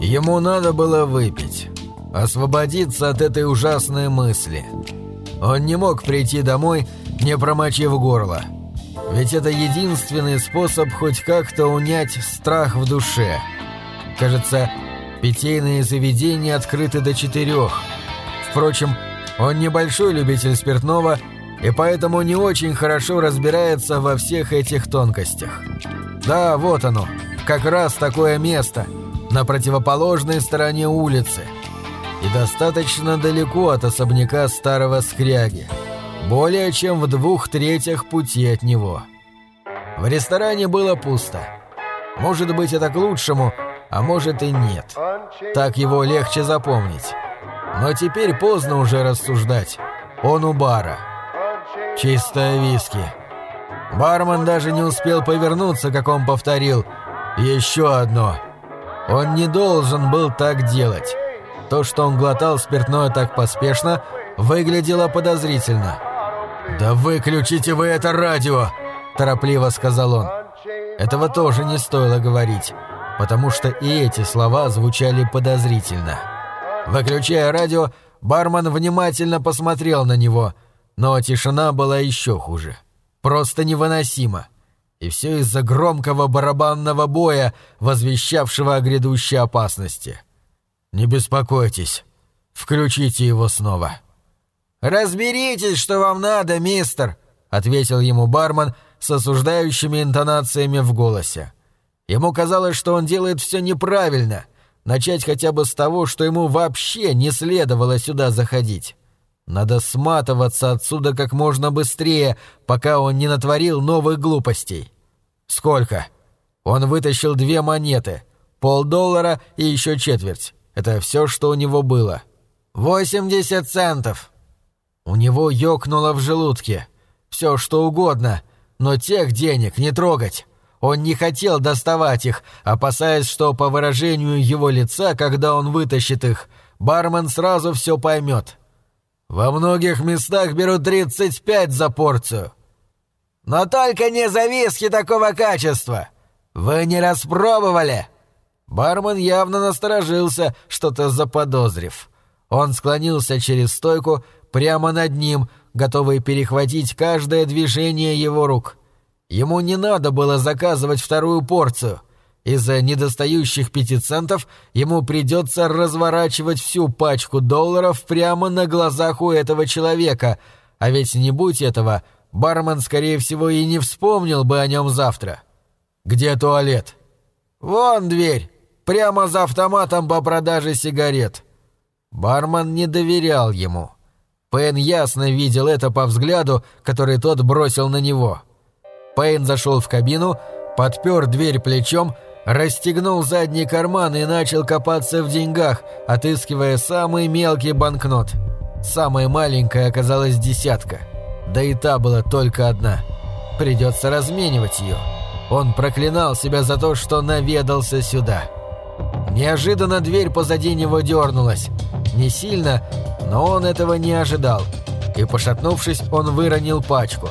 Ему надо было выпить, освободиться от этой ужасной мысли. Он не мог прийти домой, не промочив горло. Ведь это единственный способ хоть как-то унять страх в душе. Кажется, питейные заведения открыты до четырех. Впрочем, он небольшой любитель спиртного и поэтому не очень хорошо разбирается во всех этих тонкостях. Да, вот оно, как раз такое место – на противоположной стороне улицы и достаточно далеко от особняка старого скряги, более чем в двух третьих пути от него. В ресторане было пусто. Может быть, это к лучшему, а может и нет. Так его легче запомнить. Но теперь поздно уже рассуждать. Он у бара. Чистая виски. Бармен даже не успел повернуться, как он повторил. «Еще одно». Он не должен был так делать. То, что он глотал спиртное так поспешно, выглядело подозрительно. «Да выключите вы это радио!» – торопливо сказал он. Этого тоже не стоило говорить, потому что и эти слова звучали подозрительно. Выключая радио, бармен внимательно посмотрел на него, но тишина была еще хуже. Просто невыносимо. И все из-за громкого барабанного боя, возвещавшего о грядущей опасности. «Не беспокойтесь. Включите его снова». «Разберитесь, что вам надо, мистер», — ответил ему бармен с осуждающими интонациями в голосе. Ему казалось, что он делает все неправильно. Начать хотя бы с того, что ему вообще не следовало сюда заходить. Надо сматываться отсюда как можно быстрее, пока он не натворил новых глупостей. Сколько? Он вытащил две монеты. Полдоллара и еще четверть. Это все, что у него было. «Восемьдесят центов!» У него ёкнуло в желудке. Все, что угодно, но тех денег не трогать. Он не хотел доставать их, опасаясь, что по выражению его лица, когда он вытащит их, бармен сразу все поймет. Во многих местах берут 35 за порцию. Но только не за виски такого качества. Вы не распробовали? Бармен явно насторожился, что-то заподозрив. Он склонился через стойку прямо над ним, готовый перехватить каждое движение его рук. Ему не надо было заказывать вторую порцию — из-за недостающих пяти центов ему придется разворачивать всю пачку долларов прямо на глазах у этого человека, а ведь не будь этого, бармен, скорее всего, и не вспомнил бы о нем завтра. «Где туалет?» «Вон дверь, прямо за автоматом по продаже сигарет». Бармен не доверял ему. Пейн ясно видел это по взгляду, который тот бросил на него. Пейн зашел в кабину, подпер дверь плечом расстегнул задний карман и начал копаться в деньгах, отыскивая самый мелкий банкнот. Самая маленькая оказалась десятка. Да и та была только одна. Придется разменивать ее. Он проклинал себя за то, что наведался сюда. Неожиданно дверь позади него дернулась. Не сильно, но он этого не ожидал. И, пошатнувшись, он выронил пачку.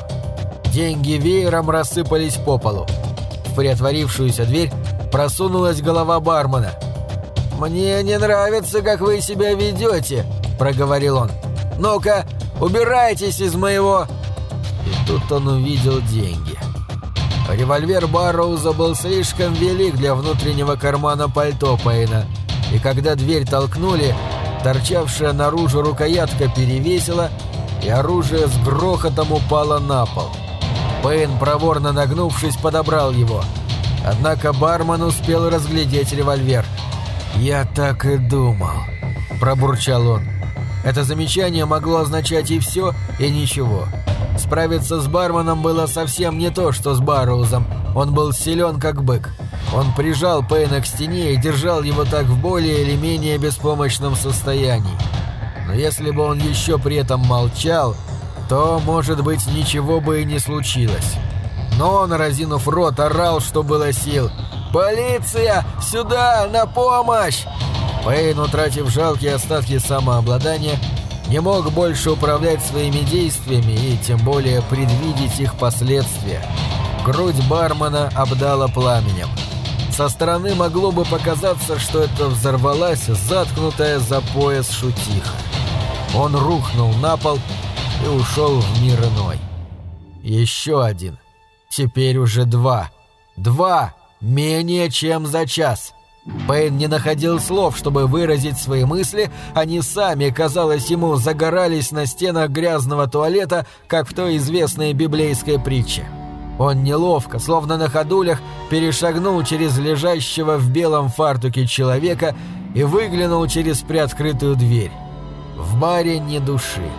Деньги веером рассыпались по полу. В приотворившуюся дверь просунулась голова бармена. «Мне не нравится, как вы себя ведете», — проговорил он. «Ну-ка, убирайтесь из моего...» И тут он увидел деньги. Револьвер Барроуза был слишком велик для внутреннего кармана пальто Пейна, и когда дверь толкнули, торчавшая наружу рукоятка перевесила, и оружие с грохотом упало на пол. Пейн, проворно нагнувшись, подобрал его — Однако бармен успел разглядеть револьвер. «Я так и думал», – пробурчал он. Это замечание могло означать и все, и ничего. Справиться с барменом было совсем не то, что с Барроузом. Он был силен, как бык. Он прижал Пейна к стене и держал его так в более или менее беспомощном состоянии. Но если бы он еще при этом молчал, то, может быть, ничего бы и не случилось но он, разинув рот, орал, что было сил. «Полиция! Сюда! На помощь!» Пейн, утратив жалкие остатки самообладания, не мог больше управлять своими действиями и тем более предвидеть их последствия. Грудь бармена обдала пламенем. Со стороны могло бы показаться, что это взорвалась заткнутая за пояс шутиха. Он рухнул на пол и ушел в мир иной. Еще один. Теперь уже два. Два! Менее чем за час. Пейн не находил слов, чтобы выразить свои мысли, они сами, казалось ему, загорались на стенах грязного туалета, как в той известной библейской притче. Он неловко, словно на ходулях, перешагнул через лежащего в белом фартуке человека и выглянул через приоткрытую дверь. В баре ни души.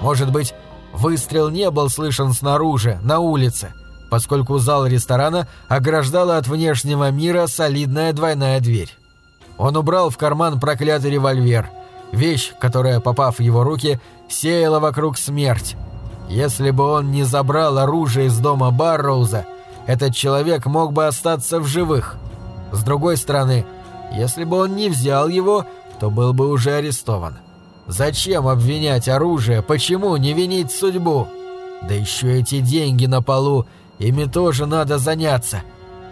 Может быть, выстрел не был слышен снаружи, на улице, поскольку зал ресторана ограждала от внешнего мира солидная двойная дверь. Он убрал в карман проклятый револьвер, вещь, которая, попав в его руки, сеяла вокруг смерть, если бы он не забрал оружие из дома Барроуза, этот человек мог бы остаться в живых. С другой стороны, если бы он не взял его, то был бы уже арестован. Зачем обвинять оружие? Почему не винить судьбу? Да еще эти деньги на полу, ими тоже надо заняться.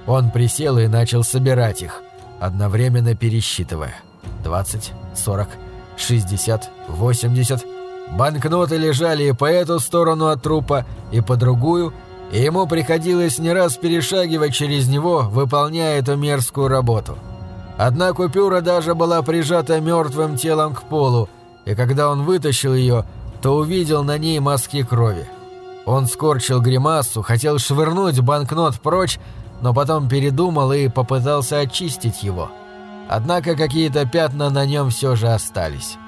Он присел и начал собирать их, одновременно пересчитывая. 20, 40, 60, 80... Банкноты лежали и по эту сторону от трупа, и по другую, и ему приходилось не раз перешагивать через него, выполняя эту мерзкую работу. Одна купюра даже была прижата мертвым телом к полу, и когда он вытащил ее, то увидел на ней мазки крови. Он скорчил гримасу, хотел швырнуть банкнот прочь, но потом передумал и попытался очистить его. Однако какие-то пятна на нем все же остались.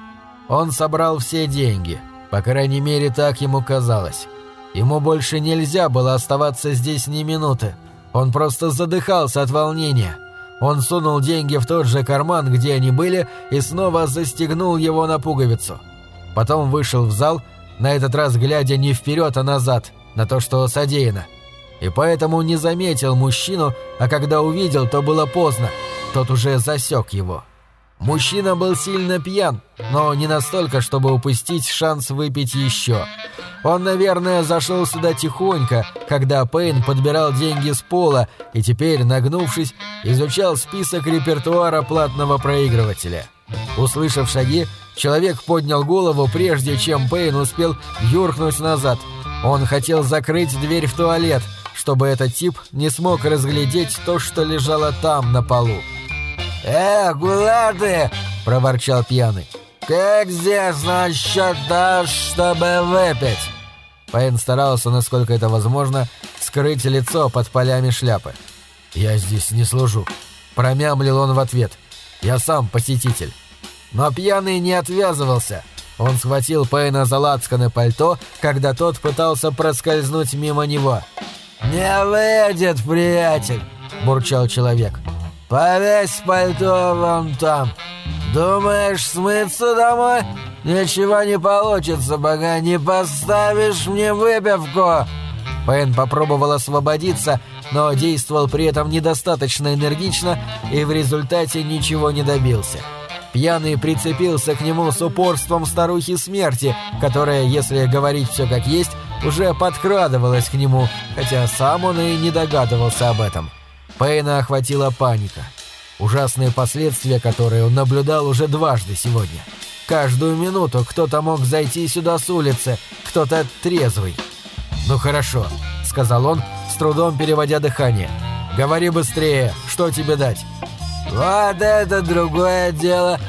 Он собрал все деньги, по крайней мере, так ему казалось. Ему больше нельзя было оставаться здесь ни минуты. Он просто задыхался от волнения. Он сунул деньги в тот же карман, где они были, и снова застегнул его на пуговицу. Потом вышел в зал, на этот раз глядя не вперед, а назад, на то, что содеяно. И поэтому не заметил мужчину, а когда увидел, то было поздно. Тот уже засек его. Мужчина был сильно пьян, но не настолько, чтобы упустить шанс выпить еще. Он, наверное, зашел сюда тихонько, когда Пейн подбирал деньги с пола и теперь, нагнувшись, изучал список репертуара платного проигрывателя. Услышав шаги, человек поднял голову, прежде чем Пейн успел юркнуть назад. Он хотел закрыть дверь в туалет, чтобы этот тип не смог разглядеть то, что лежало там, на полу. «Э, куда ты?» – проворчал пьяный. «Как здесь насчет того, чтобы выпить?» Пейн старался, насколько это возможно, скрыть лицо под полями шляпы. «Я здесь не служу», – промямлил он в ответ. «Я сам посетитель». Но пьяный не отвязывался. Он схватил Пейна за лацканы пальто, когда тот пытался проскользнуть мимо него. «Не выйдет, приятель!» – бурчал человек. Повесь пальто вон там. Думаешь смыться домой? Ничего не получится, пока не поставишь мне выпивку. Пен попробовал освободиться, но действовал при этом недостаточно энергично и в результате ничего не добился. Пьяный прицепился к нему с упорством старухи смерти, которая, если говорить все как есть, уже подкрадывалась к нему, хотя сам он и не догадывался об этом. Пейна охватила паника. Ужасные последствия, которые он наблюдал уже дважды сегодня. Каждую минуту кто-то мог зайти сюда с улицы, кто-то трезвый. «Ну хорошо», — сказал он, с трудом переводя дыхание. «Говори быстрее, что тебе дать?» «Вот это другое дело.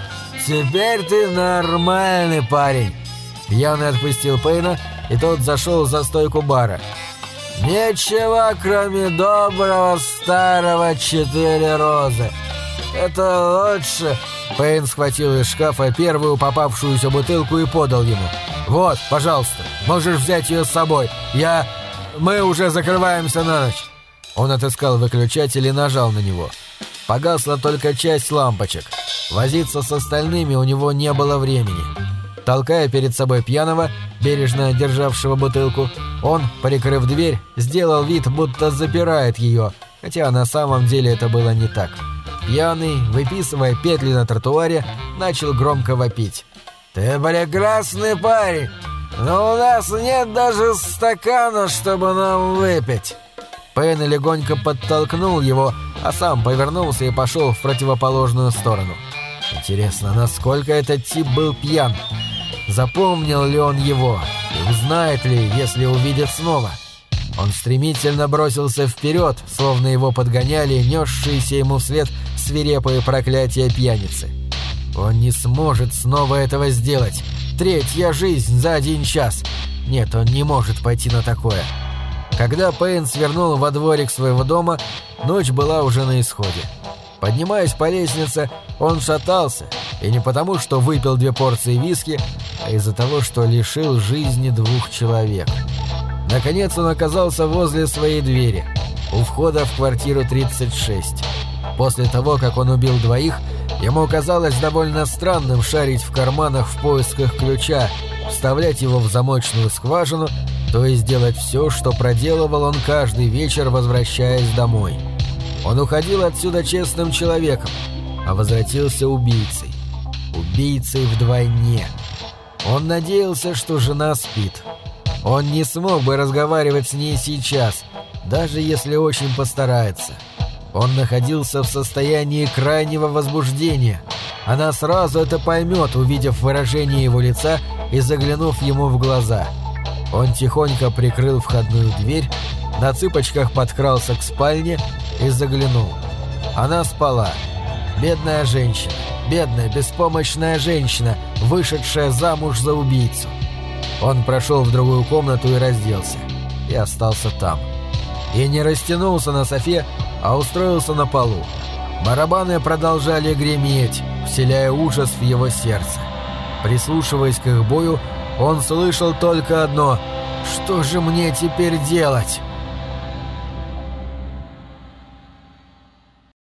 Теперь ты нормальный парень». Пьяный отпустил Пейна, и тот зашел за стойку бара. Ничего, кроме доброго старого четыре розы. Это лучше. Пейн схватил из шкафа первую попавшуюся бутылку и подал ему. «Вот, пожалуйста, можешь взять ее с собой. Я... Мы уже закрываемся на ночь». Он отыскал выключатель и нажал на него. Погасла только часть лампочек. Возиться с остальными у него не было времени. Толкая перед собой пьяного, бережно державшего бутылку, он, прикрыв дверь, сделал вид, будто запирает ее, хотя на самом деле это было не так. Пьяный, выписывая петли на тротуаре, начал громко вопить. «Ты прекрасный парень, но у нас нет даже стакана, чтобы нам выпить». Пейн легонько подтолкнул его, а сам повернулся и пошел в противоположную сторону. Интересно, насколько этот тип был пьян? Запомнил ли он его? И узнает ли, если увидит снова? Он стремительно бросился вперед, словно его подгоняли несшиеся ему вслед свирепые проклятия пьяницы. Он не сможет снова этого сделать. Третья жизнь за один час. Нет, он не может пойти на такое. Когда Пейн свернул во дворик своего дома, ночь была уже на исходе. Поднимаясь по лестнице, он шатался, и не потому, что выпил две порции виски, а из-за того, что лишил жизни двух человек. Наконец он оказался возле своей двери, у входа в квартиру 36. После того, как он убил двоих, ему казалось довольно странным шарить в карманах в поисках ключа, вставлять его в замочную скважину, то есть делать все, что проделывал он каждый вечер, возвращаясь домой. Он уходил отсюда честным человеком, а возвратился убийцей. Убийцей вдвойне. Он надеялся, что жена спит. Он не смог бы разговаривать с ней сейчас, даже если очень постарается. Он находился в состоянии крайнего возбуждения. Она сразу это поймет, увидев выражение его лица и заглянув ему в глаза. Он тихонько прикрыл входную дверь, на цыпочках подкрался к спальне и заглянул. Она спала. Бедная женщина, бедная, беспомощная женщина, вышедшая замуж за убийцу. Он прошел в другую комнату и разделся. И остался там. И не растянулся на софе, а устроился на полу. Барабаны продолжали греметь, вселяя ужас в его сердце. Прислушиваясь к их бою, он слышал только одно «Что же мне теперь делать?»